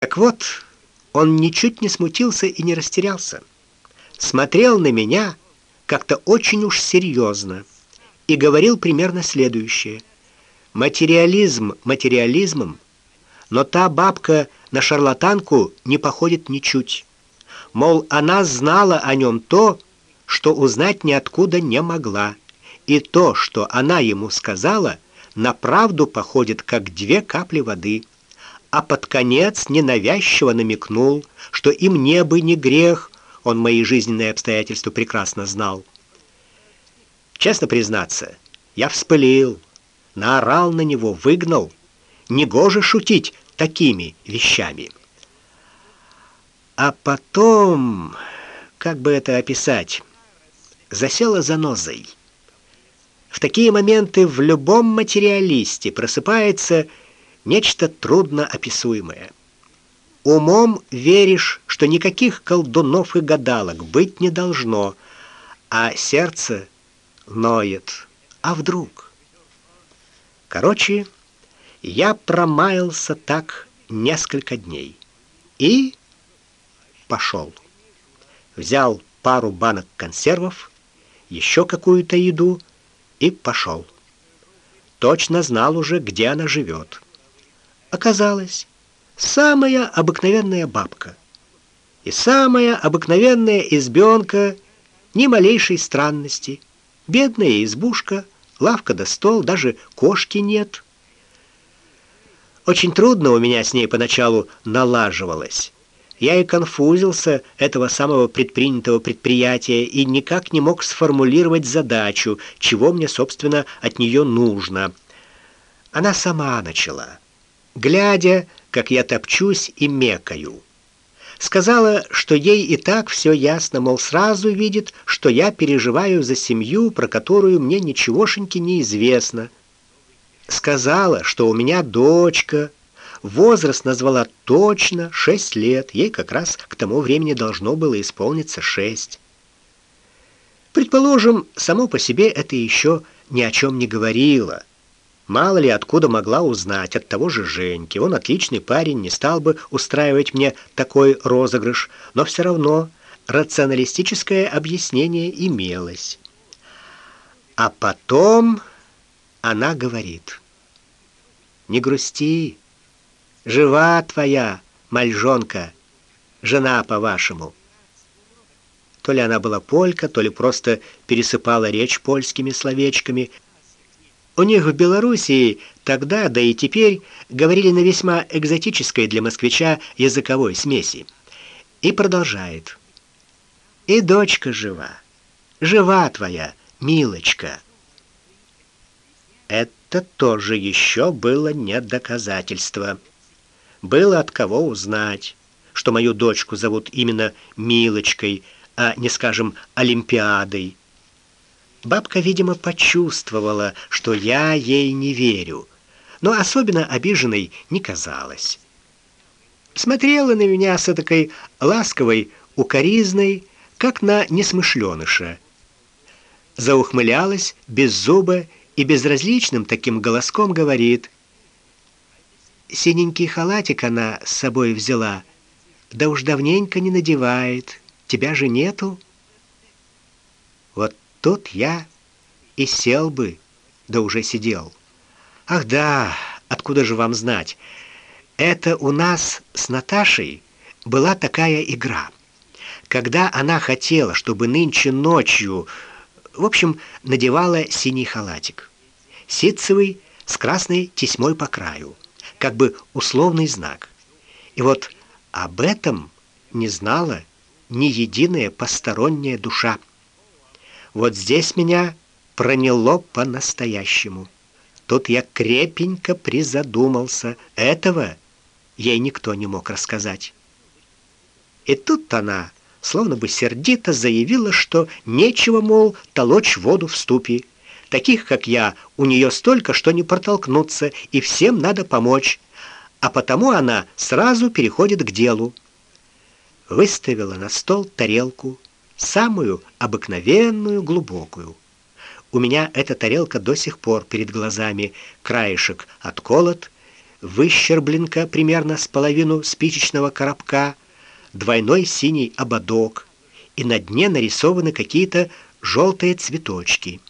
Так вот, он ничуть не смутился и не растерялся. Смотрел на меня как-то очень уж серьезно и говорил примерно следующее: материализм материализмом, но та бабка на шарлатанку не походит ничуть. Мол, она знала о нем то, что узнать ниоткуда не могла, и то, что она ему сказала, на правду походит как две капли воды. А под конец ненавязчиво намекнул, что и мне бы не грех, он мои жизненные обстоятельства прекрасно знал. Честно признаться, я вспылил, наорал на него, выгнал. Негоже шутить такими вещами. А потом, как бы это описать, засела занозой. В такие моменты в любом материалисте просыпается нечто трудно описуемое. Умом веришь, что никаких колдунов и гадалок быть не должно, а сердце ноет. А вдруг? Короче, я промаялся так несколько дней и пошел. Взял пару банок консервов, еще какую-то еду и пошел. Точно знал уже, где она живет. Оказалось, самая обыкновенная бабка. И самая обыкновенная избенка, ни малейшей странности. Бедная избушка, лавка да стол, даже кошки нет. Очень трудно у меня с ней поначалу налаживалось. Я и конфузился этого самого предпринятого предприятия и никак не мог сформулировать задачу, чего мне, собственно, от нее нужно. Она сама начала, глядя, как я топчусь и мекаю. Сказала, что ей и так все ясно, мол, сразу видит, что я переживаю за семью, про которую мне ничегошеньки не известно. Сказала, что у меня дочка, Возраст назвала точно шесть лет. Ей как раз к тому времени должно было исполниться шесть. Предположим, само по себе это еще ни о чем не говорило. Мало ли откуда могла узнать от того же Женьки. Он отличный парень, не стал бы устраивать мне такой розыгрыш, но все равно рационалистическое объяснение имелось. А потом она говорит: "Не грусти, Жива твоя, мальжонка, жена по-вашему. То ли она была полька, то ли просто пересыпала речь польскими словечками. У них в Белоруссии тогда, да и теперь, говорили на весьма экзотической для москвича языковой смеси. И продолжает. И дочка жива. Жива твоя, милочка. Это тоже еще было не доказательство было от кого узнать, что мою дочку зовут именно Милочкой, а не, скажем, Олимпиадой. Бабка, видимо, почувствовала, что я ей не верю, но особенно обиженной не казалась. Смотрела на меня с такой ласковой укоризной, как на несмышленыша. Заухмылялась без зуба и безразличным таким голоском говорит: Синенький халатик она с собой взяла, да уж давненько не надевает. Тебя же нету. Тут я и сел бы, да уже сидел. Ах да, откуда же вам знать? Это у нас с Наташей была такая игра. Когда она хотела, чтобы нынче ночью, в общем, надевала синий халатик. Ситцевый с красной тесьмой по краю как бы условный знак. И вот об этом не знала ни единая посторонняя душа. Вот здесь меня проняло по-настоящему. Тут я крепенько призадумался. Этого ей никто не мог рассказать. И тут она, словно бы сердито заявила, что нечего, мол, толочь воду в ступе. Таких, как я, у нее столько, что не протолкнуться, и всем надо помочь. А потому она сразу переходит к делу. Выставила на стол тарелку, самую обыкновенную, глубокую. У меня эта тарелка до сих пор перед глазами, краешек отколот, выщербленка примерно с половину спичечного коробка, двойной синий ободок, и на дне нарисованы какие-то желтые цветочки.